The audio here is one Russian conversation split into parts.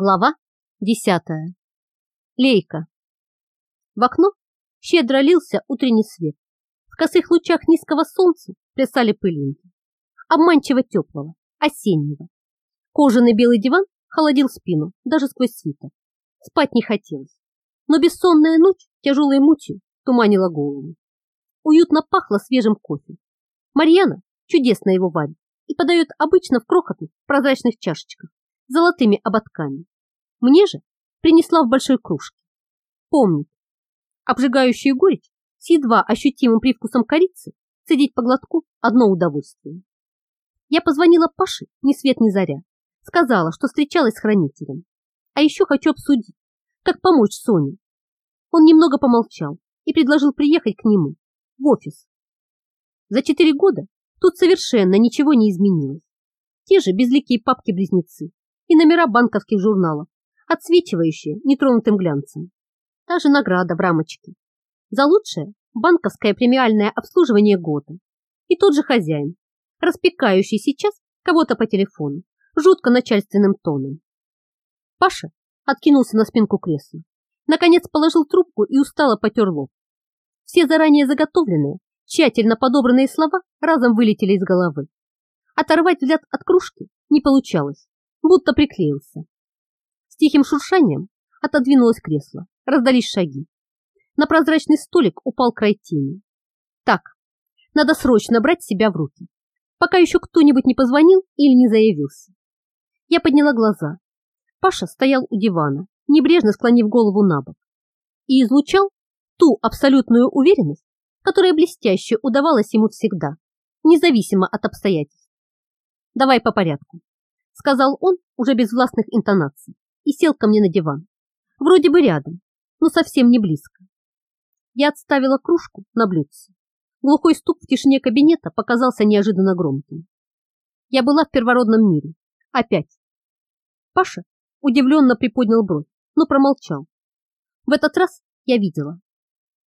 Глава десятая. Лейка. В окно щедро лился утренний свет. В косых лучах низкого солнца плясали пылинки. Обманчиво теплого, осеннего. Кожаный белый диван холодил спину даже сквозь свитер. Спать не хотелось, но бессонная ночь тяжелой мутью туманила голову. Уютно пахло свежим кофе. Марьяна чудесно его варит и подает обычно в крохотных прозрачных чашечках золотыми ободками. Мне же принесла в большой кружке. Помнит, обжигающую горечь с едва ощутимым привкусом корицы цедить по глотку одно удовольствие. Я позвонила Паше ни свет ни заря, сказала, что встречалась с хранителем, а еще хочу обсудить, как помочь Соне. Он немного помолчал и предложил приехать к нему в офис. За четыре года тут совершенно ничего не изменилось. Те же безликие папки-близнецы, и номера банковских журналов, отсвечивающие нетронутым глянцем. Та же награда в рамочке. За лучшее банковское премиальное обслуживание года. И тот же хозяин, распекающий сейчас кого-то по телефону, жутко начальственным тоном. Паша откинулся на спинку кресла, наконец положил трубку и устало потер лоб. Все заранее заготовленные, тщательно подобранные слова разом вылетели из головы. Оторвать взгляд от кружки не получалось будто приклеился. С тихим шуршанием отодвинулось кресло, раздались шаги. На прозрачный столик упал край тени. Так, надо срочно брать себя в руки, пока еще кто-нибудь не позвонил или не заявился. Я подняла глаза. Паша стоял у дивана, небрежно склонив голову на бок, и излучал ту абсолютную уверенность, которая блестяще удавалась ему всегда, независимо от обстоятельств. Давай по порядку сказал он уже без властных интонаций и сел ко мне на диван. Вроде бы рядом, но совсем не близко. Я отставила кружку на блюдце. Глухой стук в тишине кабинета показался неожиданно громким. Я была в первородном мире. Опять. Паша удивленно приподнял бровь, но промолчал. В этот раз я видела.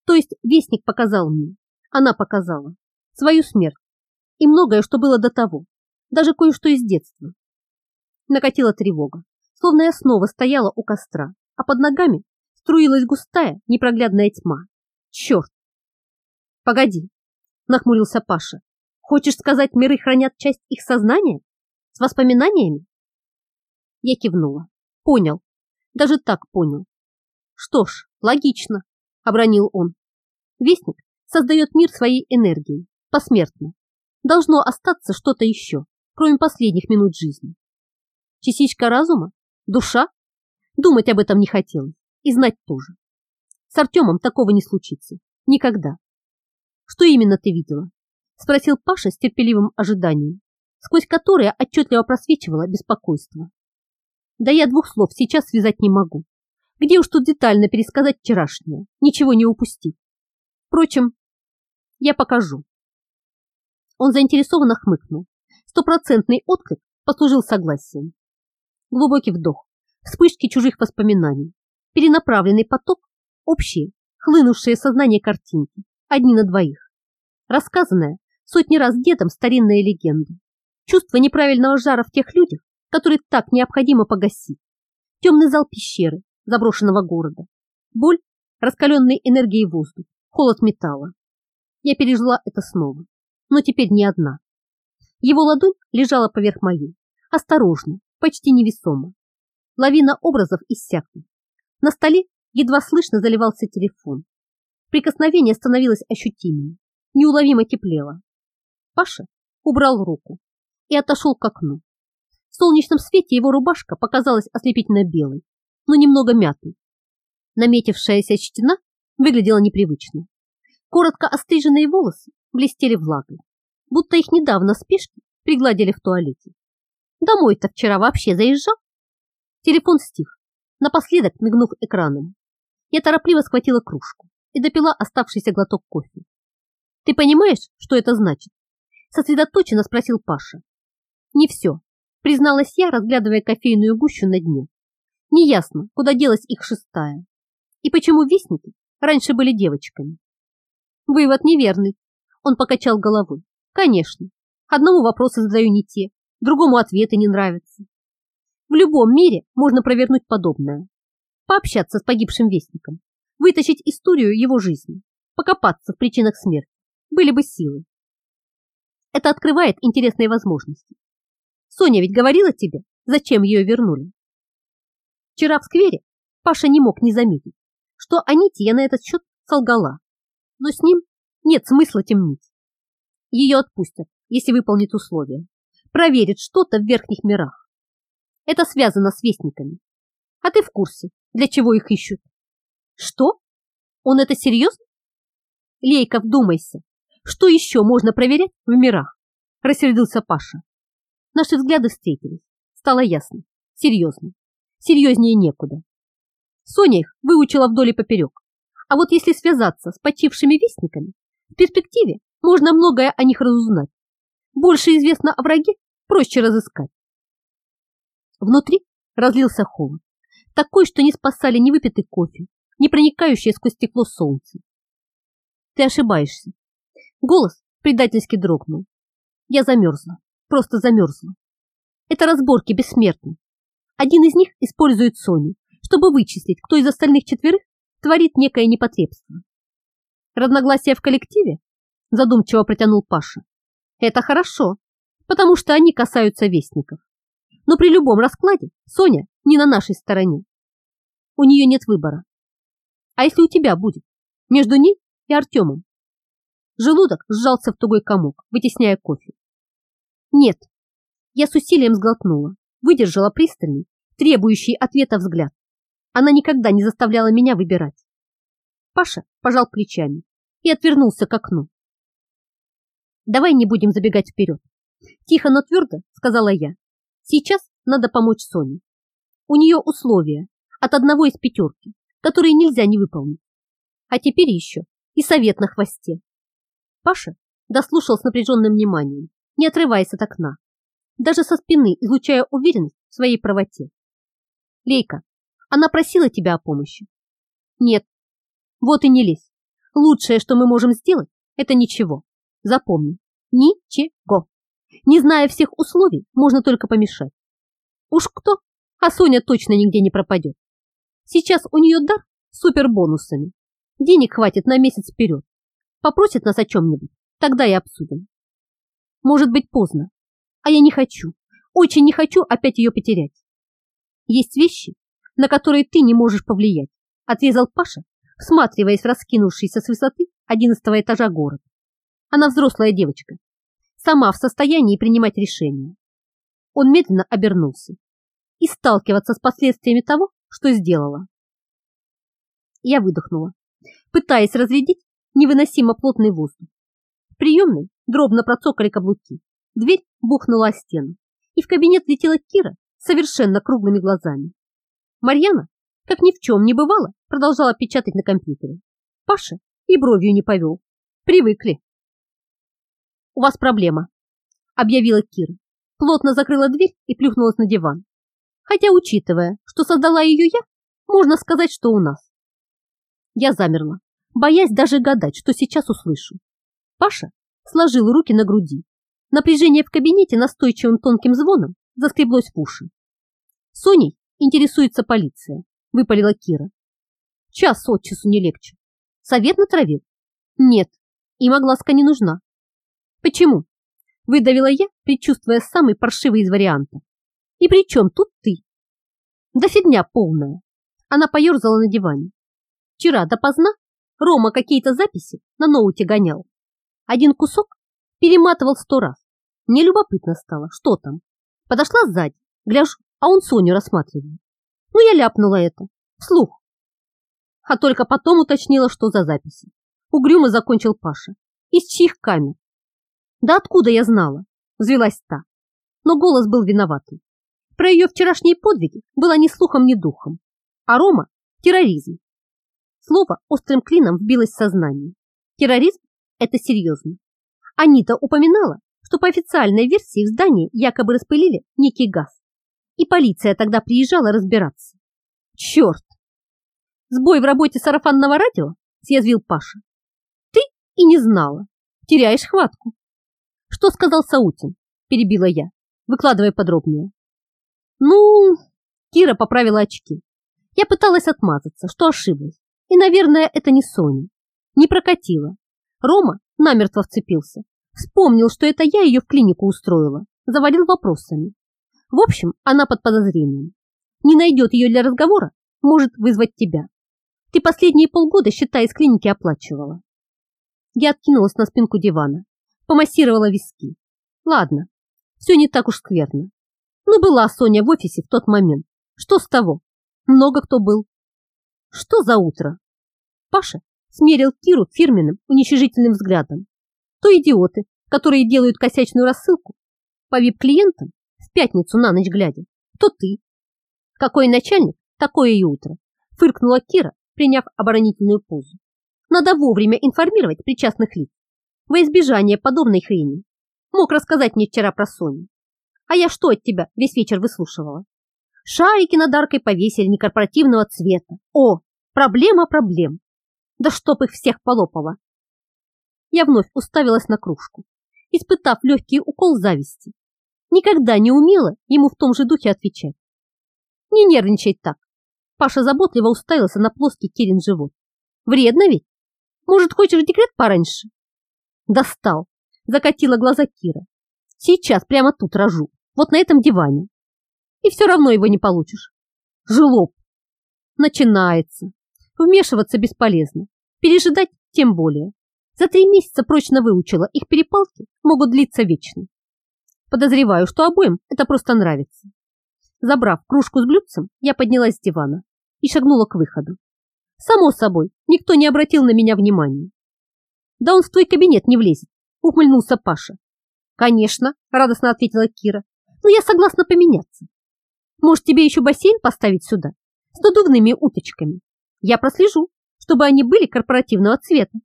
То есть вестник показал мне, она показала, свою смерть и многое, что было до того, даже кое-что из детства. Накатила тревога, словно я снова стояла у костра, а под ногами струилась густая непроглядная тьма. Черт! Погоди, нахмурился Паша. Хочешь сказать, миры хранят часть их сознания? С воспоминаниями? Я кивнула. Понял. Даже так понял. Что ж, логично, обронил он. Вестник создает мир своей энергией, посмертно. Должно остаться что-то еще, кроме последних минут жизни. Частичка разума? Душа? Думать об этом не хотелось. И знать тоже. С Артемом такого не случится. Никогда. Что именно ты видела? Спросил Паша с терпеливым ожиданием, сквозь которое отчетливо просвечивало беспокойство. Да я двух слов сейчас связать не могу. Где уж тут детально пересказать вчерашнее, ничего не упустив. Впрочем, я покажу. Он заинтересованно хмыкнул. Стопроцентный отклик послужил согласием. Глубокий вдох, вспышки чужих воспоминаний, перенаправленный поток, общие, хлынувшие сознание картинки, одни на двоих. Рассказанная сотни раз дедом старинная легенда. Чувство неправильного жара в тех людях, которые так необходимо погасить. Темный зал пещеры, заброшенного города. Боль, раскаленной энергией воздух, холод металла. Я пережила это снова, но теперь не одна. Его ладонь лежала поверх моей, осторожно, почти невесомо. Лавина образов иссякла. На столе едва слышно заливался телефон. Прикосновение становилось ощутимее, неуловимо теплело. Паша убрал руку и отошел к окну. В солнечном свете его рубашка показалась ослепительно белой, но немного мятой. Наметившаяся стена выглядела непривычно. Коротко остриженные волосы блестели влагой, будто их недавно в спешке пригладили в туалете. Домой-то вчера вообще заезжал? Телефон стих, напоследок мигнув экраном. Я торопливо схватила кружку и допила оставшийся глоток кофе. Ты понимаешь, что это значит? Сосредоточенно спросил Паша. Не все, призналась я, разглядывая кофейную гущу на дне. Неясно, куда делась их шестая. И почему вестники раньше были девочками. Вывод неверный. Он покачал головой. Конечно, одному вопросы задаю не те, другому ответы не нравятся. В любом мире можно провернуть подобное. Пообщаться с погибшим вестником, вытащить историю его жизни, покопаться в причинах смерти. Были бы силы. Это открывает интересные возможности. Соня ведь говорила тебе, зачем ее вернули. Вчера в сквере Паша не мог не заметить, что Аните я на этот счет солгала. Но с ним нет смысла темнить. Ее отпустят, если выполнит условия. Проверит что-то в верхних мирах. Это связано с вестниками. А ты в курсе, для чего их ищут? Что? Он это серьезно? Лейка, вдумайся. Что еще можно проверять в мирах? Рассердился Паша. Наши взгляды встретились. Стало ясно. Серьезно. Серьезнее некуда. Соня их выучила вдоль и поперек. А вот если связаться с почившими вестниками, в перспективе можно многое о них разузнать. Больше известно о враге, проще разыскать. Внутри разлился холод, такой, что не спасали ни выпитый кофе, ни проникающее сквозь стекло солнце. Ты ошибаешься. Голос предательски дрогнул. Я замерзла, просто замерзла. Это разборки бессмертны. Один из них использует Соню, чтобы вычислить, кто из остальных четверых творит некое непотребство. Разногласия в коллективе? Задумчиво протянул Паша. Это хорошо, потому что они касаются вестников. Но при любом раскладе Соня не на нашей стороне. У нее нет выбора. А если у тебя будет? Между ней и Артемом. Желудок сжался в тугой комок, вытесняя кофе. Нет. Я с усилием сглотнула, выдержала пристальный, требующий ответа взгляд. Она никогда не заставляла меня выбирать. Паша пожал плечами и отвернулся к окну. Давай не будем забегать вперед. Тихо, но твердо сказала я. Сейчас надо помочь Соне. У нее условия от одного из пятерки, которые нельзя не выполнить. А теперь еще и совет на хвосте. Паша дослушал с напряженным вниманием, не отрываясь от окна, даже со спины излучая уверенность в своей правоте. Лейка, она просила тебя о помощи? Нет. Вот и не лезь. Лучшее, что мы можем сделать, это ничего. Запомни, ничего. Не зная всех условий, можно только помешать. Уж кто, а Соня точно нигде не пропадет. Сейчас у нее дар супербонусами. Денег хватит на месяц вперед. Попросит нас о чем-нибудь, тогда и обсудим. Может быть поздно, а я не хочу, очень не хочу опять ее потерять. Есть вещи, на которые ты не можешь повлиять, отрезал Паша, всматриваясь в раскинувшийся с высоты одиннадцатого этажа город. Она взрослая девочка, сама в состоянии принимать решения. Он медленно обернулся и сталкиваться с последствиями того, что сделала. Я выдохнула, пытаясь разрядить невыносимо плотный воздух. В приемной дробно процокали каблуки, дверь бухнула о стену, и в кабинет летела Кира совершенно круглыми глазами. Марьяна, как ни в чем не бывало, продолжала печатать на компьютере. Паша и бровью не повел. Привыкли. «У вас проблема», — объявила Кира. Плотно закрыла дверь и плюхнулась на диван. Хотя, учитывая, что создала ее я, можно сказать, что у нас. Я замерла, боясь даже гадать, что сейчас услышу. Паша сложил руки на груди. Напряжение в кабинете настойчивым тонким звоном заскреблось в уши. Соней интересуется полиция, выпалила Кира. Час от часу не легче. Совет натравил? Нет, им огласка не нужна. Почему? Выдавила я, предчувствуя самый паршивый из вариантов. И при чем тут ты? Да фигня полная. Она поерзала на диване. Вчера допоздна Рома какие-то записи на ноуте гонял. Один кусок перематывал сто раз. Мне любопытно стало, что там. Подошла сзади, гляжу, а он Соню рассматривает. Ну, я ляпнула это, вслух. А только потом уточнила, что за записи. Угрюмо закончил Паша. Из чьих камер? Да откуда я знала? Взвелась та. Но голос был виноватый. Про ее вчерашние подвиги было ни слухом, ни духом. А Рома – терроризм. Слово острым клином вбилось в сознание. Терроризм – это серьезно. Анита упоминала, что по официальной версии в здании якобы распылили некий газ. И полиция тогда приезжала разбираться. Черт! Сбой в работе сарафанного радио? Съязвил Паша. Ты и не знала. Теряешь хватку. Что сказал Саутин? Перебила я, выкладывая подробнее. Ну, Кира поправила очки. Я пыталась отмазаться, что ошиблась. И, наверное, это не Соня. Не прокатила. Рома намертво вцепился. Вспомнил, что это я ее в клинику устроила. Завалил вопросами. В общем, она под подозрением. Не найдет ее для разговора, может вызвать тебя. Ты последние полгода, считай, из клиники оплачивала. Я откинулась на спинку дивана, помассировала виски. Ладно, все не так уж скверно. Ну, была Соня в офисе в тот момент. Что с того? Много кто был. Что за утро? Паша смерил Киру фирменным уничижительным взглядом. То идиоты, которые делают косячную рассылку по вип-клиентам в пятницу на ночь глядя, то ты. Какой начальник, такое и утро, фыркнула Кира, приняв оборонительную позу. Надо вовремя информировать причастных лиц. Во избежание подобной хрени. Мог рассказать мне вчера про Соню. А я что от тебя весь вечер выслушивала? Шарики над аркой повесили некорпоративного цвета. О, проблема проблем. Да чтоб их всех полопало. Я вновь уставилась на кружку, испытав легкий укол зависти. Никогда не умела ему в том же духе отвечать. Не нервничай так. Паша заботливо уставился на плоский Кирин живот. Вредно ведь? Может, хочешь декрет пораньше? Достал. Закатила глаза Кира. Сейчас прямо тут рожу. Вот на этом диване. И все равно его не получишь. Жлоб. Начинается. Вмешиваться бесполезно. Пережидать тем более. За три месяца прочно выучила, их перепалки могут длиться вечно. Подозреваю, что обоим это просто нравится. Забрав кружку с блюдцем, я поднялась с дивана и шагнула к выходу. Само собой, никто не обратил на меня внимания. Да он в твой кабинет не влезет, ухмыльнулся Паша. Конечно, радостно ответила Кира, но я согласна поменяться. Может, тебе еще бассейн поставить сюда с надувными уточками? Я прослежу, чтобы они были корпоративного цвета.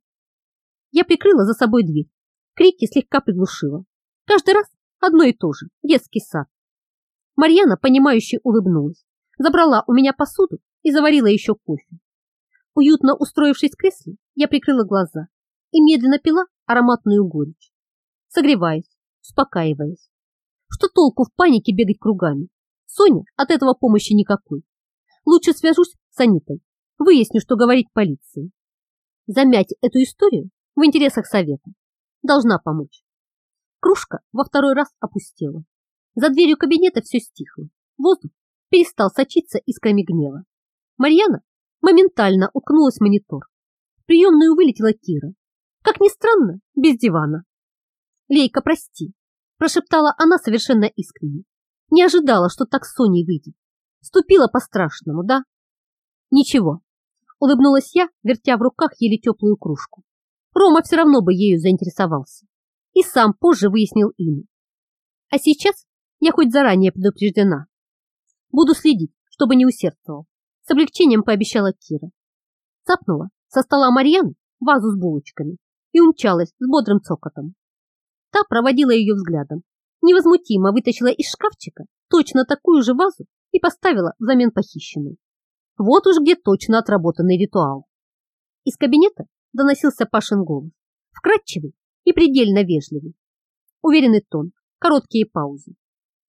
Я прикрыла за собой дверь. Крики слегка приглушила. Каждый раз одно и то же. Детский сад. Марьяна, понимающе улыбнулась, забрала у меня посуду и заварила еще кофе. Уютно устроившись в кресле, я прикрыла глаза и медленно пила ароматную горечь, согреваясь, успокаиваясь. Что толку в панике бегать кругами? Соня от этого помощи никакой. Лучше свяжусь с Анитой, выясню, что говорить полиции. Замять эту историю в интересах совета. Должна помочь. Кружка во второй раз опустела. За дверью кабинета все стихло. Воздух перестал сочиться искрами гнева. Марьяна моментально уткнулась в монитор. В приемную вылетела Кира. Как ни странно, без дивана. «Лейка, прости», – прошептала она совершенно искренне. Не ожидала, что так с Соней выйдет. Ступила по-страшному, да? Ничего. Улыбнулась я, вертя в руках еле теплую кружку. Рома все равно бы ею заинтересовался. И сам позже выяснил имя. А сейчас я хоть заранее предупреждена. Буду следить, чтобы не усердствовал. С облегчением пообещала Кира. Цапнула со стола Марьяны вазу с булочками и умчалась с бодрым цокотом. Та проводила ее взглядом, невозмутимо вытащила из шкафчика точно такую же вазу и поставила взамен похищенной. Вот уж где точно отработанный ритуал. Из кабинета доносился Пашин голос, вкрадчивый и предельно вежливый. Уверенный тон, короткие паузы.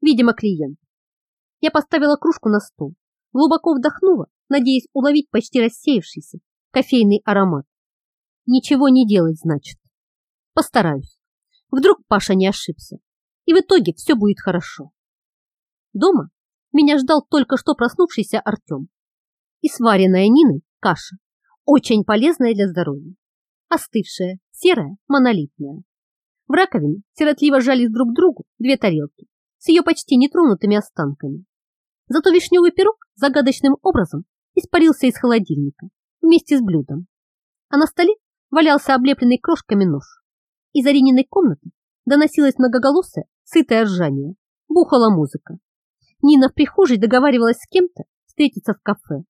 Видимо, клиент. Я поставила кружку на стол, глубоко вдохнула, надеясь уловить почти рассеявшийся кофейный аромат. Ничего не делать, значит. Постараюсь. Вдруг Паша не ошибся, и в итоге все будет хорошо. Дома меня ждал только что проснувшийся Артем и сваренная Ниной каша очень полезная для здоровья. Остывшая, серая, монолитная. В раковине сиротливо жались друг к другу две тарелки с ее почти нетронутыми останками. Зато вишневый пирог загадочным образом испарился из холодильника вместе с блюдом. А на столе валялся облепленный крошками нож. Из Арининой комнаты доносилось многоголосое, сытое ржание. Бухала музыка. Нина в прихожей договаривалась с кем-то встретиться в кафе.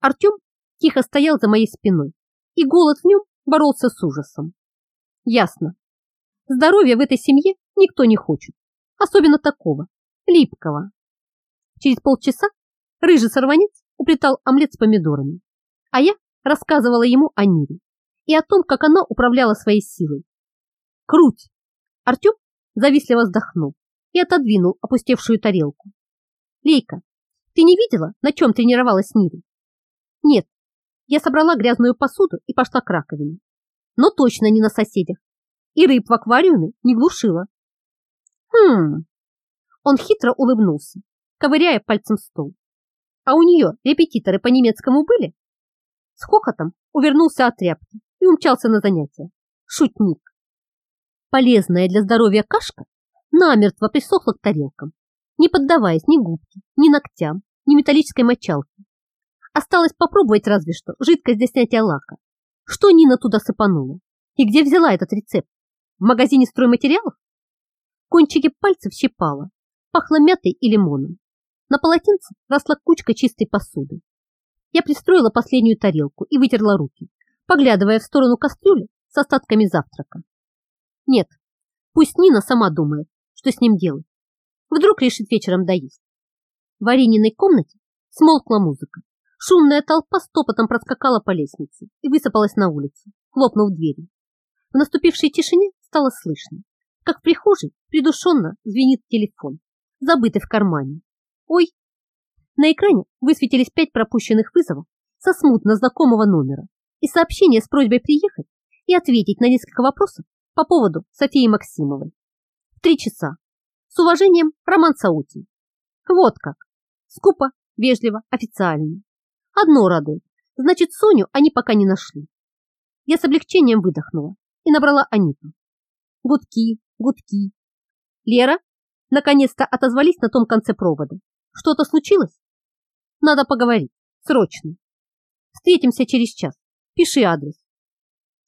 Артем тихо стоял за моей спиной, и голод в нем боролся с ужасом. Ясно. Здоровья в этой семье никто не хочет, особенно такого, липкого. Через полчаса рыжий сорванец уплетал омлет с помидорами, а я рассказывала ему о Нире и о том, как она управляла своей силой. Круть! Артем завистливо вздохнул и отодвинул опустевшую тарелку. Лейка, ты не видела, на чем тренировалась Нири? Нет, я собрала грязную посуду и пошла к раковине. Но точно не на соседях. И рыб в аквариуме не глушила. Хм. Он хитро улыбнулся, ковыряя пальцем стол. А у нее репетиторы по немецкому были? С хохотом увернулся от тряпки и умчался на занятия. Шутник. Полезная для здоровья кашка намертво присохла к тарелкам, не поддаваясь ни губке, ни ногтям, ни металлической мочалке. Осталось попробовать разве что жидкость для снятия лака. Что Нина туда сыпанула? И где взяла этот рецепт? В магазине стройматериалов? Кончики пальцев щипала, пахло мятой и лимоном. На полотенце росла кучка чистой посуды. Я пристроила последнюю тарелку и вытерла руки, поглядывая в сторону кастрюли с остатками завтрака. Нет, пусть Нина сама думает, что с ним делать. Вдруг решит вечером доесть. В Арининой комнате смолкла музыка. Шумная толпа стопотом проскакала по лестнице и высыпалась на улицу, хлопнув двери. В наступившей тишине стало слышно, как в прихожей придушенно звенит телефон, забытый в кармане. Ой! На экране высветились пять пропущенных вызовов со смутно знакомого номера и сообщение с просьбой приехать и ответить на несколько вопросов по поводу Софии Максимовой. В три часа. С уважением, Роман Саутин. Вот как. Скупо, вежливо, официально. Одно радует. Значит, Соню они пока не нашли. Я с облегчением выдохнула и набрала Аниту. Гудки, гудки. Лера, наконец-то отозвались на том конце провода. Что-то случилось? Надо поговорить. Срочно. Встретимся через час. Пиши адрес.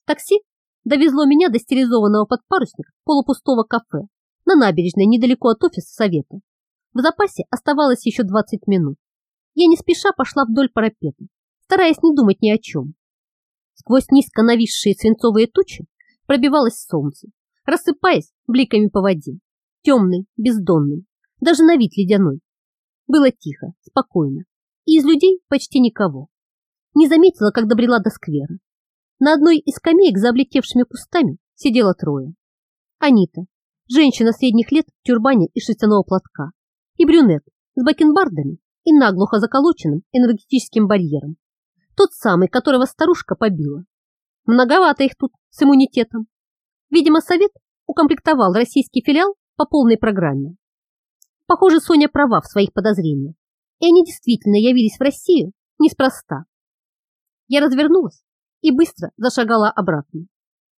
Такси довезло меня до стилизованного подпарусника полупустого кафе на набережной недалеко от офиса совета. В запасе оставалось еще 20 минут. Я не спеша пошла вдоль парапета, стараясь не думать ни о чем. Сквозь низко нависшие свинцовые тучи пробивалось солнце, рассыпаясь бликами по воде, темный, бездонный, даже на вид ледяной. Было тихо, спокойно, и из людей почти никого. Не заметила, как добрела до сквера. На одной из скамеек за облетевшими кустами сидело трое. Анита, женщина средних лет в тюрбане и шерстяного платка, и брюнет с бакенбардами и наглухо заколоченным энергетическим барьером. Тот самый, которого старушка побила. Многовато их тут с иммунитетом. Видимо, совет укомплектовал российский филиал по полной программе. Похоже, Соня права в своих подозрениях, и они действительно явились в Россию неспроста. Я развернулась и быстро зашагала обратно.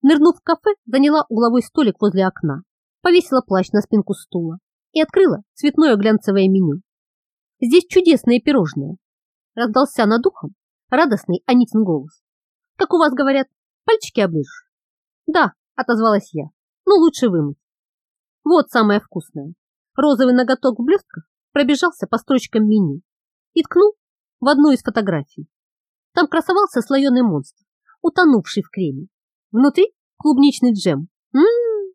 Нырнув в кафе, заняла угловой столик возле окна, повесила плащ на спинку стула и открыла цветное глянцевое меню. Здесь чудесные пирожные. Раздался над ухом радостный Анитин голос. Как у вас говорят, пальчики оближешь? Да, отозвалась я, но лучше вымыть. Вот самое вкусное. Розовый ноготок в блестках пробежался по строчкам меню и ткнул в одну из фотографий. Там красовался слоеный монстр, утонувший в креме. Внутри клубничный джем. М-м-м.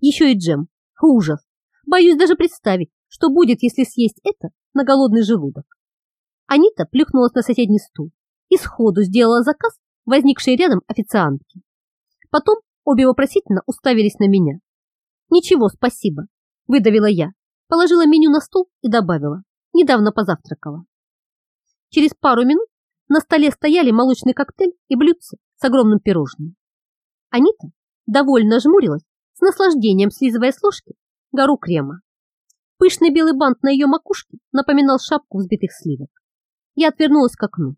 Еще и джем. Ужас. Боюсь даже представить, что будет, если съесть это на голодный желудок. Анита плюхнулась на соседний стул и сходу сделала заказ возникшей рядом официантки. Потом обе вопросительно уставились на меня. «Ничего, спасибо», – выдавила я, положила меню на стол и добавила. Недавно позавтракала. Через пару минут на столе стояли молочный коктейль и блюдце с огромным пирожным. Анита довольно жмурилась, с наслаждением слизывая с ложки гору крема. Пышный белый бант на ее макушке напоминал шапку взбитых сливок. Я отвернулась к окну.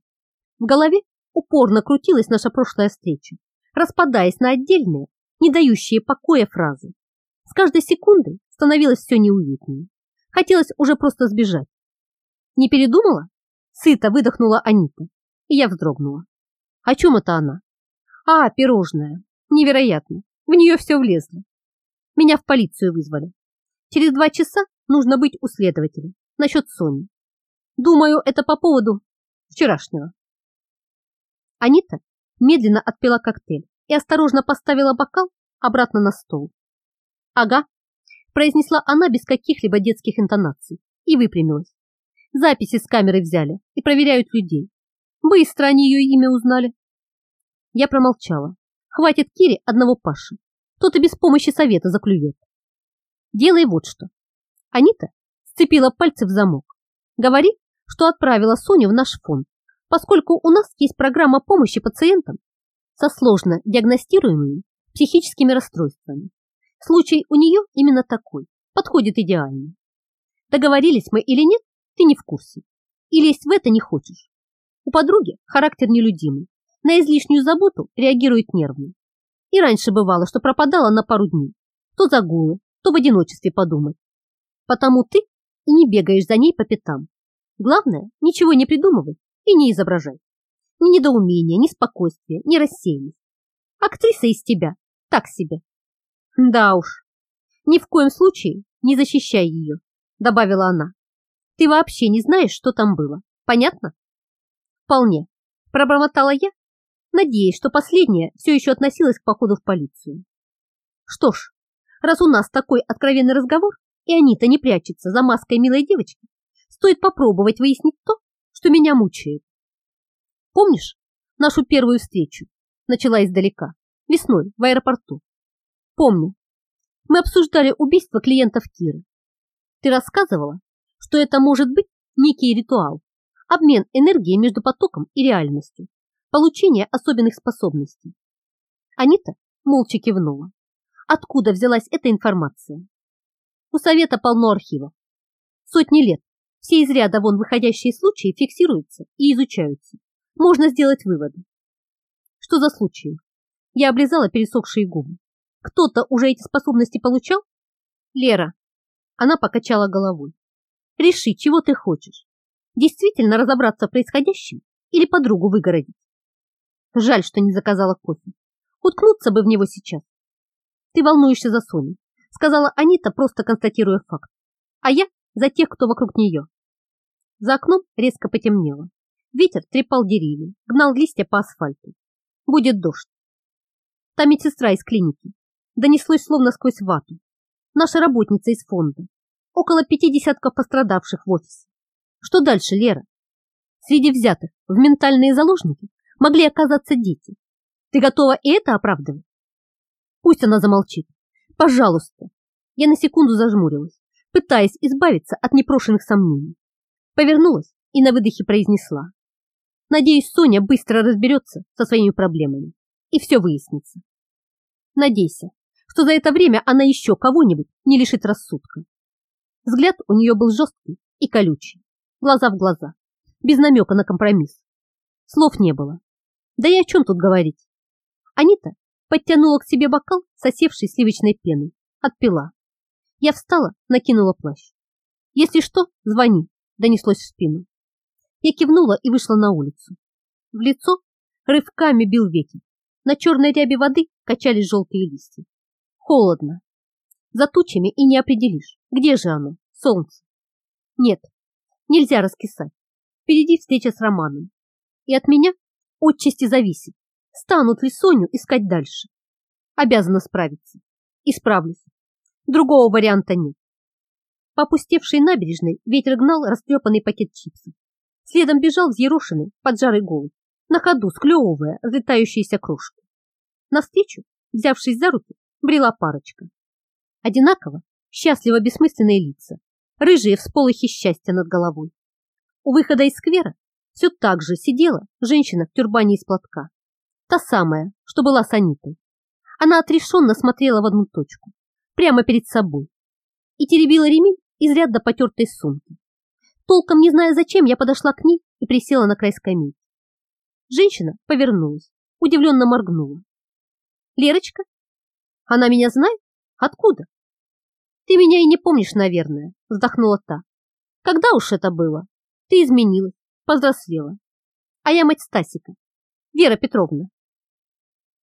В голове упорно крутилась наша прошлая встреча, распадаясь на отдельные, не дающие покоя фразы. С каждой секундой становилось все неуютнее. Хотелось уже просто сбежать. Не передумала? Сыто выдохнула Анита, я вздрогнула. О чем это она? А, пирожное. Невероятно. В нее все влезло. Меня в полицию вызвали. Через два часа нужно быть у следователя насчет Сони. Думаю, это по поводу вчерашнего. Анита медленно отпила коктейль и осторожно поставила бокал обратно на стол. «Ага», – произнесла она без каких-либо детских интонаций и выпрямилась. Записи с камеры взяли и проверяют людей. Быстро они ее имя узнали. Я промолчала. Хватит Кире одного Паши. Тот и без помощи совета заклюет. Делай вот что. Анита сцепила пальцы в замок Говори, что отправила Соню в наш фонд, поскольку у нас есть программа помощи пациентам со сложно диагностируемыми психическими расстройствами. Случай у нее именно такой, подходит идеально. Договорились мы или нет, ты не в курсе. И лезть в это не хочешь. У подруги характер нелюдимый, на излишнюю заботу реагирует нервно. И раньше бывало, что пропадала на пару дней. То загулы, то в одиночестве подумать. Потому ты и не бегаешь за ней по пятам. Главное, ничего не придумывай и не изображай. Ни недоумения, ни спокойствия, ни рассеянность. Актриса из тебя так себе. Да уж, ни в коем случае не защищай ее, добавила она. Ты вообще не знаешь, что там было. Понятно? Вполне. Пробормотала я, надеясь, что последняя все еще относилась к походу в полицию. Что ж, раз у нас такой откровенный разговор, и Анита не прячется за маской милой девочки, стоит попробовать выяснить то, что меня мучает. Помнишь нашу первую встречу? Начала издалека, весной в аэропорту. Помню. Мы обсуждали убийство клиентов Киры. Ты рассказывала, что это может быть некий ритуал, обмен энергией между потоком и реальностью, получение особенных способностей. Анита молча кивнула. Откуда взялась эта информация? У совета полно архивов. Сотни лет все из ряда вон выходящие случаи фиксируются и изучаются. Можно сделать выводы. Что за случаи? Я облизала пересохшие губы. Кто-то уже эти способности получал? Лера. Она покачала головой. Реши, чего ты хочешь. Действительно разобраться в происходящем или подругу выгородить? Жаль, что не заказала кофе. Уткнуться бы в него сейчас. Ты волнуешься за Соню, сказала Анита, просто констатируя факт. А я за тех, кто вокруг нее. За окном резко потемнело. Ветер трепал деревья, гнал листья по асфальту. Будет дождь. Та медсестра из клиники. Донеслось словно сквозь вату. Наша работница из фонда. Около пяти десятков пострадавших в офисе. Что дальше, Лера? Среди взятых в ментальные заложники могли оказаться дети. Ты готова и это оправдывать? Пусть она замолчит. Пожалуйста. Я на секунду зажмурилась, пытаясь избавиться от непрошенных сомнений. Повернулась и на выдохе произнесла. Надеюсь, Соня быстро разберется со своими проблемами и все выяснится. Надейся, что за это время она еще кого-нибудь не лишит рассудка. Взгляд у нее был жесткий и колючий, глаза в глаза, без намека на компромисс. Слов не было. Да и о чем тут говорить? Анита подтянула к себе бокал с осевшей сливочной пеной, отпила. Я встала, накинула плащ. Если что, звони, донеслось в спину. Я кивнула и вышла на улицу. В лицо рывками бил ветер. На черной рябе воды качались желтые листья. Холодно. За тучами и не определишь, где же оно, солнце. Нет, нельзя раскисать. Впереди встреча с Романом. И от меня отчасти зависит, станут ли Соню искать дальше. Обязана справиться. И справлюсь. Другого варианта нет. По опустевшей набережной ветер гнал растрепанный пакет чипсов. Следом бежал взъерошенный, поджарый голубь, на ходу склевывая разлетающиеся крошки. Навстречу, взявшись за руки, брела парочка. Одинаково, счастливо бессмысленные лица, рыжие всполохи счастья над головой. У выхода из сквера все так же сидела женщина в тюрбане из платка. Та самая, что была с Анитой. Она отрешенно смотрела в одну точку, прямо перед собой, и теребила ремень из ряда потертой сумки. Толком не зная зачем, я подошла к ней и присела на край скамейки. Женщина повернулась, удивленно моргнула. «Лерочка? Она меня знает? Откуда?» «Ты меня и не помнишь, наверное», вздохнула та. «Когда уж это было? Ты изменилась, повзрослела. А я мать Стасика, Вера Петровна».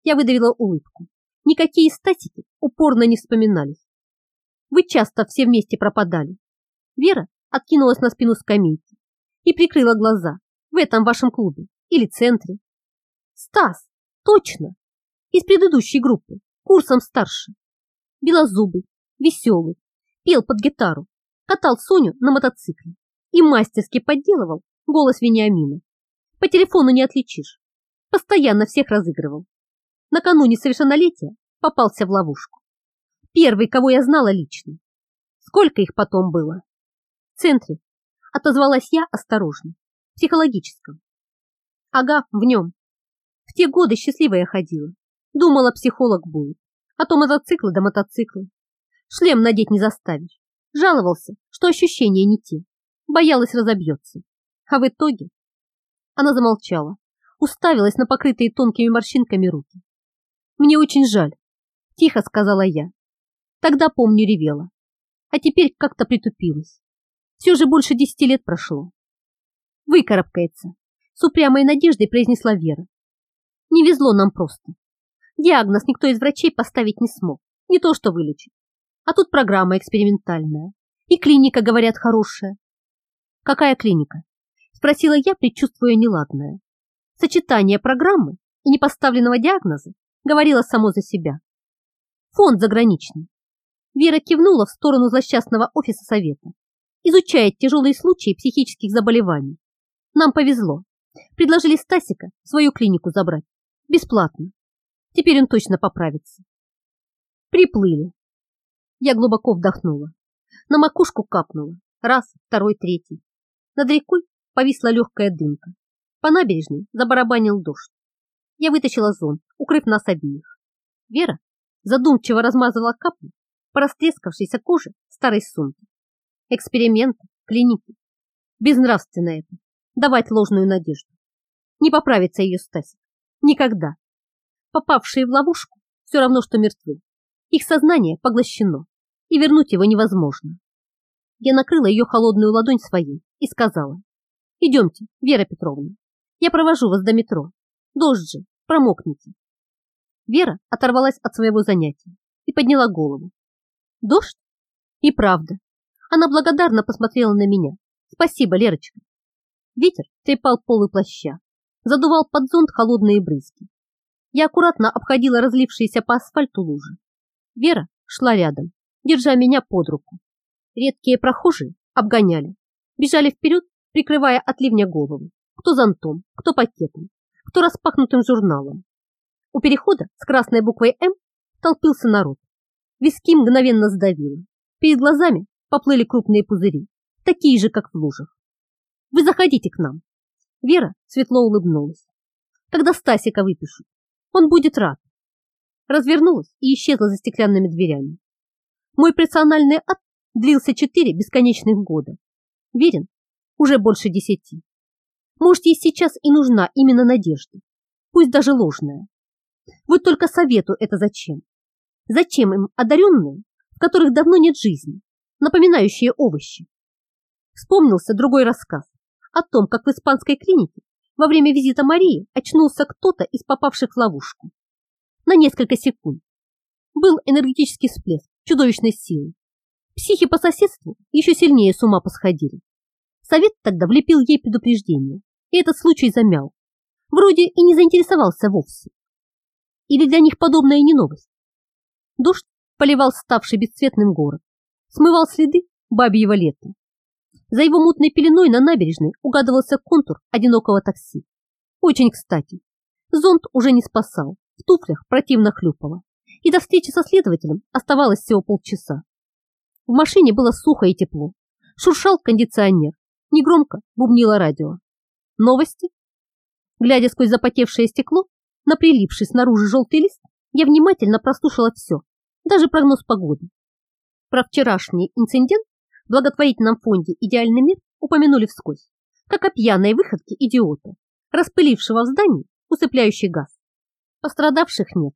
Я выдавила улыбку. Никакие Стасики упорно не вспоминались. Вы часто все вместе пропадали. Вера откинулась на спину скамейки и прикрыла глаза в этом вашем клубе или центре. Стас, точно, из предыдущей группы, курсом старше. Белозубый, веселый, пел под гитару, катал Соню на мотоцикле и мастерски подделывал голос Вениамина. По телефону не отличишь. Постоянно всех разыгрывал. Накануне совершеннолетия попался в ловушку. Первый, кого я знала лично. Сколько их потом было? центре. Отозвалась я осторожно, психологическом. Ага, в нем. В те годы счастливая ходила. Думала, психолог будет. А то мотоциклы да мотоциклы. Шлем надеть не заставишь. Жаловался, что ощущения не те. Боялась разобьется. А в итоге... Она замолчала, уставилась на покрытые тонкими морщинками руки. «Мне очень жаль», – тихо сказала я. Тогда, помню, ревела. А теперь как-то притупилась. Все же больше десяти лет прошло. Выкарабкается, с упрямой надеждой произнесла Вера. Не везло нам просто. Диагноз никто из врачей поставить не смог, не то что вылечить. А тут программа экспериментальная. И клиника, говорят, хорошая. Какая клиника? Спросила я, предчувствуя неладное. Сочетание программы и непоставленного диагноза говорило само за себя. Фонд заграничный. Вера кивнула в сторону злосчастного офиса совета. Изучает тяжелые случаи психических заболеваний. Нам повезло. Предложили Стасика свою клинику забрать. Бесплатно. Теперь он точно поправится. Приплыли. Я глубоко вдохнула. На макушку капнула. Раз, второй, третий. Над рекой повисла легкая дымка. По набережной забарабанил дождь. Я вытащила зонт, укрыв нас обеих. Вера задумчиво размазала каплю по растрескавшейся коже старой сумки. Эксперимент, клиники. Безнравственно это. Давать ложную надежду. Не поправится ее Стасик. Никогда. Попавшие в ловушку все равно, что мертвы. Их сознание поглощено, и вернуть его невозможно. Я накрыла ее холодную ладонь своей и сказала, «Идемте, Вера Петровна, я провожу вас до метро. Дождь же, промокните». Вера оторвалась от своего занятия и подняла голову. «Дождь? И правда». Она благодарно посмотрела на меня. «Спасибо, Лерочка». Ветер трепал полы плаща, задувал под зонт холодные брызги. Я аккуратно обходила разлившиеся по асфальту лужи. Вера шла рядом, держа меня под руку. Редкие прохожие обгоняли, бежали вперед, прикрывая от ливня головы. Кто зонтом, кто пакетом, кто распахнутым журналом. У перехода с красной буквой «М» толпился народ. Виски мгновенно сдавило. Перед глазами поплыли крупные пузыри, такие же, как в лужах. «Вы заходите к нам». Вера светло улыбнулась. «Когда Стасика выпишут, он будет рад развернулась и исчезла за стеклянными дверями. Мой персональный ад длился четыре бесконечных года. Верен уже больше десяти. Может, ей сейчас и нужна именно надежда, пусть даже ложная. Вот только совету это зачем? Зачем им одаренные, в которых давно нет жизни, напоминающие овощи? Вспомнился другой рассказ о том, как в испанской клинике во время визита Марии очнулся кто-то из попавших в ловушку на несколько секунд. Был энергетический всплеск чудовищной силы. Психи по соседству еще сильнее с ума посходили. Совет тогда влепил ей предупреждение, и этот случай замял. Вроде и не заинтересовался вовсе. Или для них подобная не новость. Дождь поливал ставший бесцветным город, смывал следы бабьего лета. За его мутной пеленой на набережной угадывался контур одинокого такси. Очень кстати. Зонт уже не спасал, в туфлях противно хлюпало, и до встречи со следователем оставалось всего полчаса. В машине было сухо и тепло, шуршал кондиционер, негромко бубнило радио. Новости? Глядя сквозь запотевшее стекло, на прилипший снаружи желтый лист, я внимательно прослушала все, даже прогноз погоды. Про вчерашний инцидент в благотворительном фонде «Идеальный мир» упомянули вскользь, как о пьяной выходке идиота, распылившего в здании усыпляющий газ. Пострадавших нет.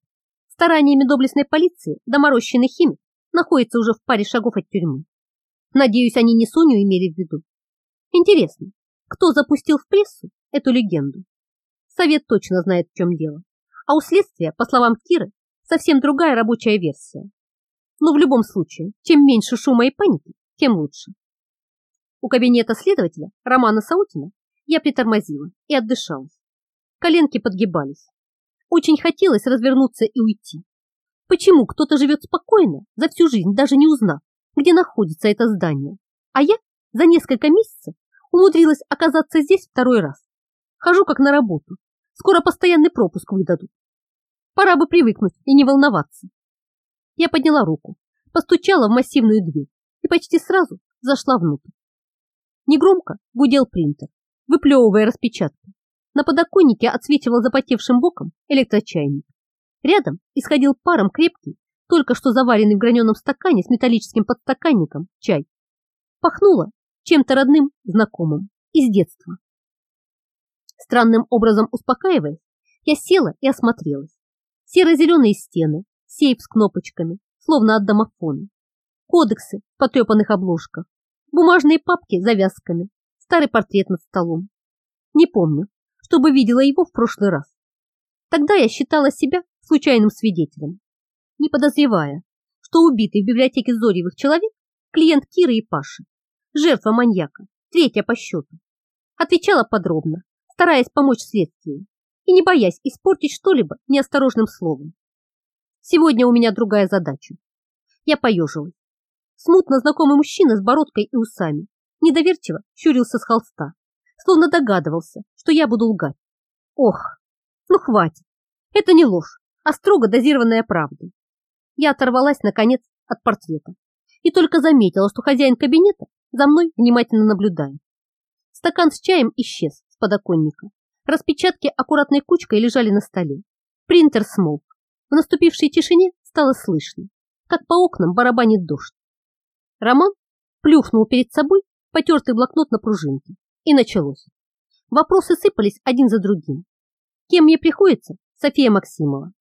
Стараниями доблестной полиции доморощенный химик находится уже в паре шагов от тюрьмы. Надеюсь, они не Соню имели в виду. Интересно, кто запустил в прессу эту легенду? Совет точно знает, в чем дело. А у следствия, по словам Киры, совсем другая рабочая версия. Но в любом случае, чем меньше шума и паники, тем лучше. У кабинета следователя Романа Саутина я притормозила и отдышалась. Коленки подгибались. Очень хотелось развернуться и уйти. Почему кто-то живет спокойно, за всю жизнь даже не узнав, где находится это здание, а я за несколько месяцев умудрилась оказаться здесь второй раз. Хожу как на работу, скоро постоянный пропуск выдадут. Пора бы привыкнуть и не волноваться. Я подняла руку, постучала в массивную дверь и почти сразу зашла внутрь. Негромко гудел принтер, выплевывая распечатки. На подоконнике отсвечивал запотевшим боком электрочайник. Рядом исходил паром крепкий, только что заваренный в граненом стакане с металлическим подстаканником чай. Пахнуло чем-то родным, знакомым, из детства. Странным образом успокаиваясь, я села и осмотрелась. Серо-зеленые стены, сейф с кнопочками, словно от домофона, кодексы в потрепанных обложках, бумажные папки с завязками, старый портрет над столом. Не помню, чтобы видела его в прошлый раз. Тогда я считала себя случайным свидетелем, не подозревая, что убитый в библиотеке Зорьевых человек – клиент Киры и Паши, жертва маньяка, третья по счету. Отвечала подробно, стараясь помочь следствию и не боясь испортить что-либо неосторожным словом. Сегодня у меня другая задача. Я поежилась. Смутно знакомый мужчина с бородкой и усами недоверчиво щурился с холста, словно догадывался, что я буду лгать. Ох, ну хватит. Это не ложь, а строго дозированная правда. Я оторвалась, наконец, от портрета и только заметила, что хозяин кабинета за мной внимательно наблюдает. Стакан с чаем исчез с подоконника. Распечатки аккуратной кучкой лежали на столе. Принтер смолк. В наступившей тишине стало слышно, как по окнам барабанит дождь. Роман плюхнул перед собой потертый блокнот на пружинке. И началось. Вопросы сыпались один за другим. Кем мне приходится? София Максимова.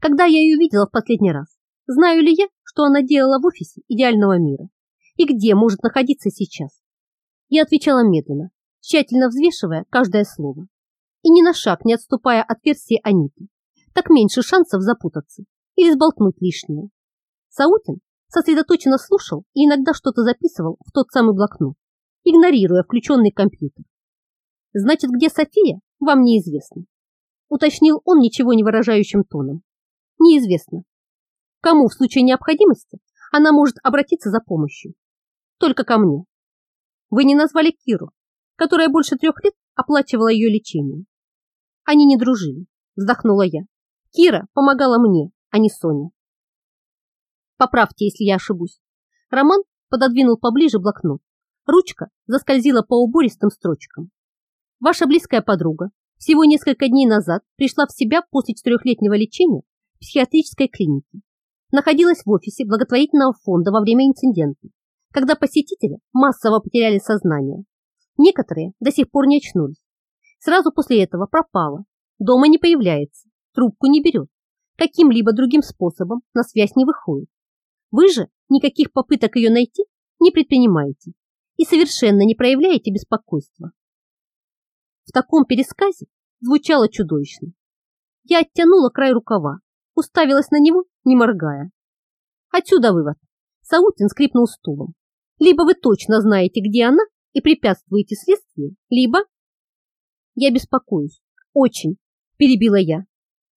Когда я ее видела в последний раз? Знаю ли я, что она делала в офисе идеального мира? И где может находиться сейчас? Я отвечала медленно, тщательно взвешивая каждое слово. И ни на шаг не отступая от версии Аниты. Так меньше шансов запутаться или сболтнуть лишнее. Саутин сосредоточенно слушал и иногда что-то записывал в тот самый блокнот игнорируя включенный компьютер. «Значит, где София, вам неизвестно», уточнил он ничего не выражающим тоном. «Неизвестно. Кому в случае необходимости она может обратиться за помощью? Только ко мне. Вы не назвали Киру, которая больше трех лет оплачивала ее лечение. Они не дружили, вздохнула я. Кира помогала мне, а не Соня. Поправьте, если я ошибусь. Роман пододвинул поближе блокнот Ручка заскользила по убористым строчкам. Ваша близкая подруга всего несколько дней назад пришла в себя после четырехлетнего лечения в психиатрической клинике. Находилась в офисе благотворительного фонда во время инцидента, когда посетители массово потеряли сознание. Некоторые до сих пор не очнулись. Сразу после этого пропала, дома не появляется, трубку не берет, каким-либо другим способом на связь не выходит. Вы же никаких попыток ее найти не предпринимаете и совершенно не проявляете беспокойства. В таком пересказе звучало чудовищно. Я оттянула край рукава, уставилась на него, не моргая. Отсюда вывод. Саутин скрипнул стулом. Либо вы точно знаете, где она, и препятствуете следствию, либо... Я беспокоюсь. Очень, перебила я.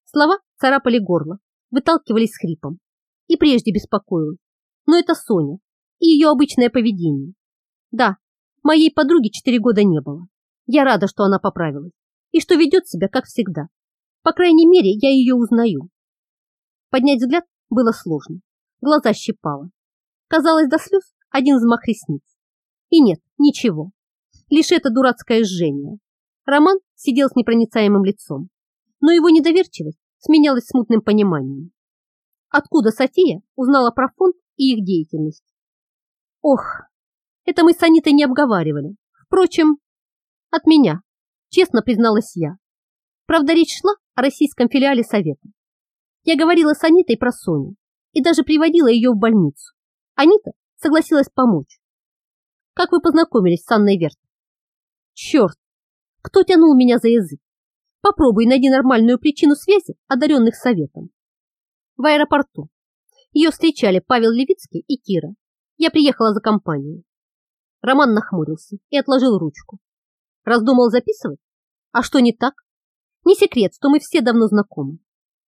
Слова царапали горло, выталкивались с хрипом. И прежде беспокоилась. Но это Соня и ее обычное поведение. Да, моей подруги четыре года не было. Я рада, что она поправилась и что ведет себя, как всегда. По крайней мере, я ее узнаю. Поднять взгляд было сложно. Глаза щипало. Казалось до слез один взмах ресниц. И нет, ничего. Лишь это дурацкое жжение. Роман сидел с непроницаемым лицом, но его недоверчивость сменялась смутным пониманием. Откуда София узнала про фонд и их деятельность? Ох, это мы с Анитой не обговаривали. Впрочем, от меня, честно призналась я. Правда, речь шла о российском филиале Совета. Я говорила с Анитой про Соню и даже приводила ее в больницу. Анита согласилась помочь. Как вы познакомились с Анной Верт? Черт, кто тянул меня за язык? Попробуй найди нормальную причину связи, одаренных советом. В аэропорту. Ее встречали Павел Левицкий и Кира. Я приехала за компанию. Роман нахмурился и отложил ручку. Раздумал записывать? А что не так? Не секрет, что мы все давно знакомы.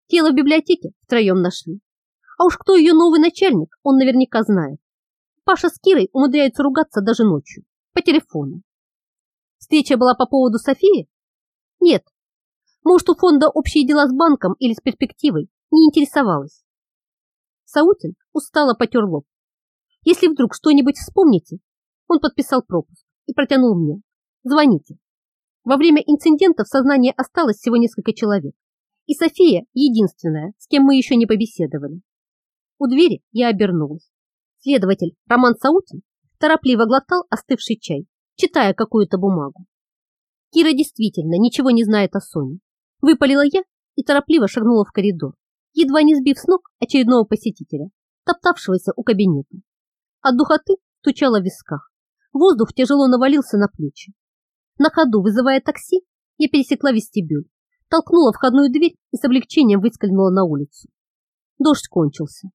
Тело в библиотеке втроем нашли. А уж кто ее новый начальник, он наверняка знает. Паша с Кирой умудряются ругаться даже ночью, по телефону. Встреча была по поводу Софии? Нет. Может, у фонда общие дела с банком или с перспективой не интересовалась. Саутин устало потер лоб. Если вдруг что-нибудь вспомните, он подписал пропуск и протянул мне. Звоните. Во время инцидента в сознании осталось всего несколько человек. И София единственная, с кем мы еще не побеседовали. У двери я обернулась. Следователь Роман Саутин торопливо глотал остывший чай, читая какую-то бумагу. Кира действительно ничего не знает о Соне. Выпалила я и торопливо шагнула в коридор, едва не сбив с ног очередного посетителя, топтавшегося у кабинета. От духоты стучало в висках. Воздух тяжело навалился на плечи. На ходу, вызывая такси, я пересекла вестибюль, толкнула входную дверь и с облегчением выскользнула на улицу. Дождь кончился.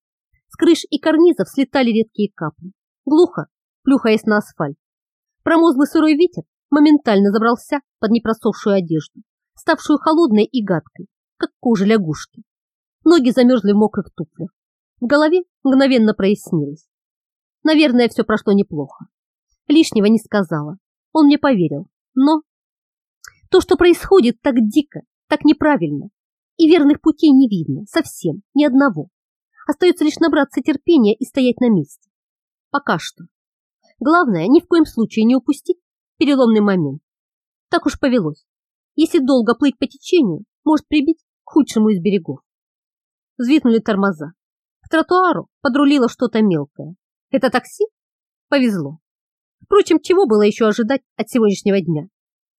С крыш и карнизов слетали редкие капли, глухо плюхаясь на асфальт. Промозглый сырой ветер моментально забрался под непросохшую одежду, ставшую холодной и гадкой, как кожа лягушки. Ноги замерзли в мокрых туфлях. В голове мгновенно прояснилось. Наверное, все прошло неплохо. Лишнего не сказала. Он мне поверил. Но то, что происходит так дико, так неправильно, и верных путей не видно, совсем, ни одного. Остается лишь набраться терпения и стоять на месте. Пока что. Главное, ни в коем случае не упустить переломный момент. Так уж повелось. Если долго плыть по течению, может прибить к худшему из берегов. Взвитнули тормоза. К тротуару подрулило что-то мелкое. Это такси? Повезло. Впрочем, чего было еще ожидать от сегодняшнего дня?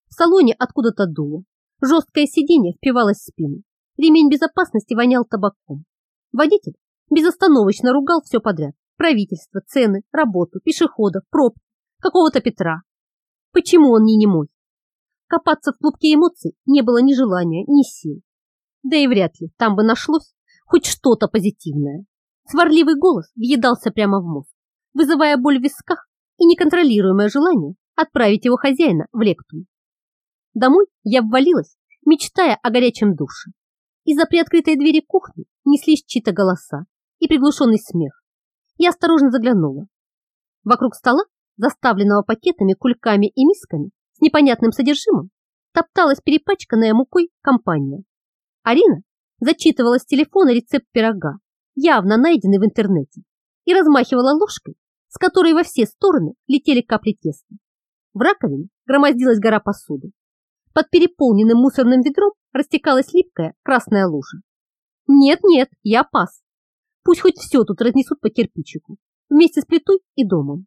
В салоне откуда-то дуло. Жесткое сиденье впивалось в спину. Ремень безопасности вонял табаком. Водитель безостановочно ругал все подряд. Правительство, цены, работу, пешеходов, пробки, какого-то Петра. Почему он не немой? Копаться в клубке эмоций не было ни желания, ни сил. Да и вряд ли там бы нашлось хоть что-то позитивное. Сварливый голос въедался прямо в мозг, вызывая боль в висках и неконтролируемое желание отправить его хозяина в лектум. Домой я ввалилась, мечтая о горячем душе. Из-за приоткрытой двери кухни неслись чьи-то голоса и приглушенный смех. Я осторожно заглянула. Вокруг стола, заставленного пакетами, кульками и мисками с непонятным содержимым, топталась перепачканная мукой компания. Арина зачитывала с телефона рецепт пирога, явно найденный в интернете, и размахивала ложкой, с которой во все стороны летели капли теста. В раковине громоздилась гора посуды. Под переполненным мусорным ведром растекалась липкая красная лужа. Нет-нет, я пас. Пусть хоть все тут разнесут по кирпичику, вместе с плитой и домом.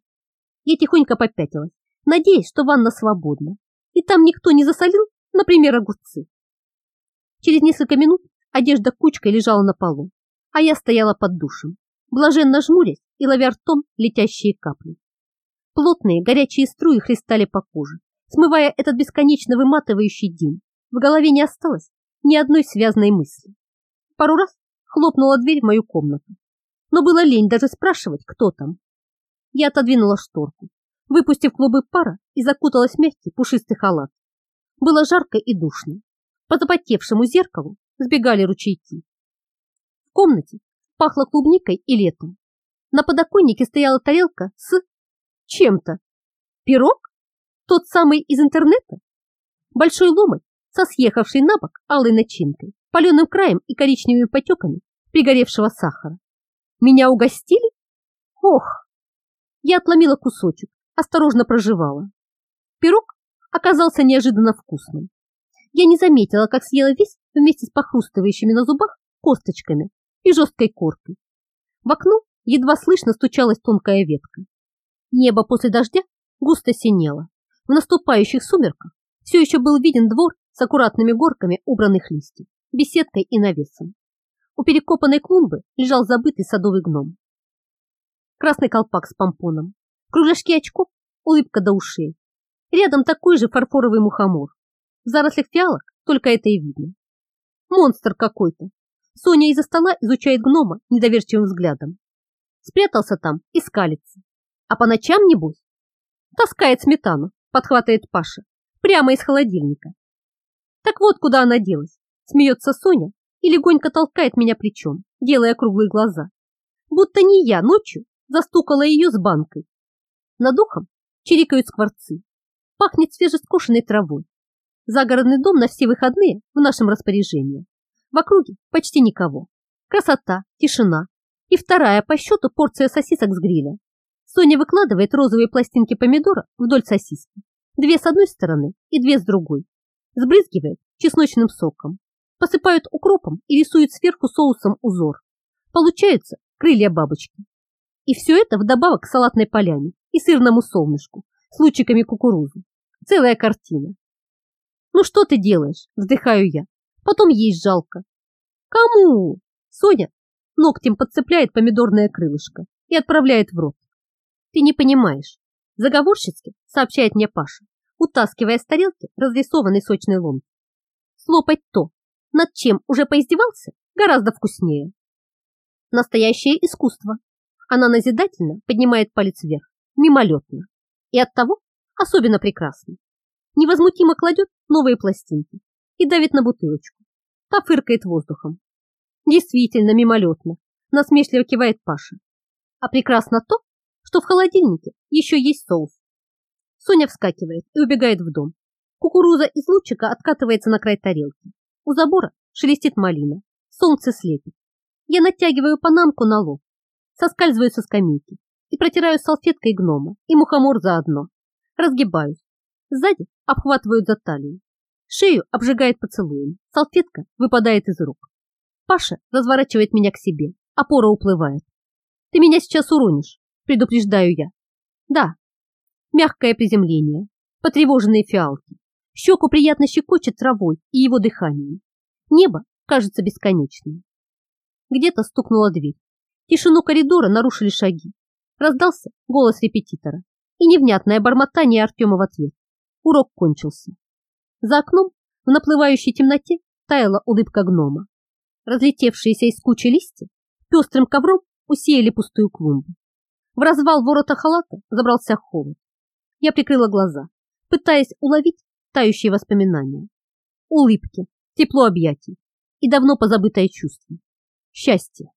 Я тихонько попятилась, надеясь, что ванна свободна, и там никто не засолил, например, огурцы. Через несколько минут одежда кучкой лежала на полу, а я стояла под душем, блаженно жмурясь и ловя ртом летящие капли. Плотные горячие струи хлестали по коже, смывая этот бесконечно выматывающий день. В голове не осталось ни одной связанной мысли. Пару раз хлопнула дверь в мою комнату, но было лень даже спрашивать, кто там. Я отодвинула шторку, выпустив клубы пара и закуталась в мягкий пушистый халат. Было жарко и душно. По запотевшему зеркалу сбегали ручейки. В комнате пахло клубникой и летом. На подоконнике стояла тарелка с чем-то. Пирог? Тот самый из интернета? Большой ломоть со съехавшей на бок алой начинкой, паленым краем и коричневыми потеками пригоревшего сахара. Меня угостили? Ох! Я отломила кусочек, осторожно проживала. Пирог оказался неожиданно вкусным. Я не заметила, как съела весь вместе с похрустывающими на зубах косточками и жесткой коркой. В окно едва слышно стучалась тонкая ветка. Небо после дождя густо синело. В наступающих сумерках все еще был виден двор с аккуратными горками убранных листьев, беседкой и навесом. У перекопанной клумбы лежал забытый садовый гном. Красный колпак с помпоном, кругляшки очков, улыбка до ушей. Рядом такой же фарфоровый мухомор. В зарослях фиалок только это и видно. Монстр какой-то. Соня из-за стола изучает гнома недоверчивым взглядом. Спрятался там и скалится. А по ночам, небось, таскает сметану, подхватывает Паша, прямо из холодильника. Так вот, куда она делась, смеется Соня и легонько толкает меня плечом, делая круглые глаза. Будто не я ночью застукала ее с банкой. Над ухом чирикают скворцы, пахнет свежескошенной травой. Загородный дом на все выходные в нашем распоряжении. В округе почти никого. Красота, тишина и вторая по счету порция сосисок с гриля. Соня выкладывает розовые пластинки помидора вдоль сосиски. Две с одной стороны и две с другой. Сбрызгивает чесночным соком. Посыпают укропом и рисует сверху соусом узор. Получаются крылья бабочки. И все это вдобавок к салатной поляне и сырному солнышку с лучиками кукурузы. Целая картина. Ну что ты делаешь? Вздыхаю я. Потом есть жалко. Кому? Соня ногтем подцепляет помидорное крылышко и отправляет в рот. Ты не понимаешь. Заговорщицки сообщает мне Паша, утаскивая с тарелки разрисованный сочный лом. Слопать то, над чем уже поиздевался, гораздо вкуснее. Настоящее искусство. Она назидательно поднимает палец вверх, мимолетно. И оттого особенно прекрасно. Невозмутимо кладет новые пластинки и давит на бутылочку. Та фыркает воздухом. Действительно мимолетно, насмешливо кивает Паша. А прекрасно то, что в холодильнике еще есть соус. Соня вскакивает и убегает в дом. Кукуруза из лучика откатывается на край тарелки. У забора шелестит малина. Солнце слепит. Я натягиваю панамку на лоб, соскальзываю со скамейки и протираю салфеткой гнома и мухомор заодно. Разгибаюсь. Сзади обхватывают за талию. Шею обжигает поцелуем. Салфетка выпадает из рук. Паша разворачивает меня к себе. Опора уплывает. Ты меня сейчас уронишь предупреждаю я. Да, мягкое приземление, потревоженные фиалки. Щеку приятно щекочет травой и его дыханием. Небо кажется бесконечным. Где-то стукнула дверь. Тишину коридора нарушили шаги. Раздался голос репетитора и невнятное бормотание Артема в ответ. Урок кончился. За окном в наплывающей темноте таяла улыбка гнома. Разлетевшиеся из кучи листья пестрым ковром усеяли пустую клумбу. В развал ворота халата забрался холод. Я прикрыла глаза, пытаясь уловить тающие воспоминания. Улыбки, тепло объятий и давно позабытое чувство. Счастье.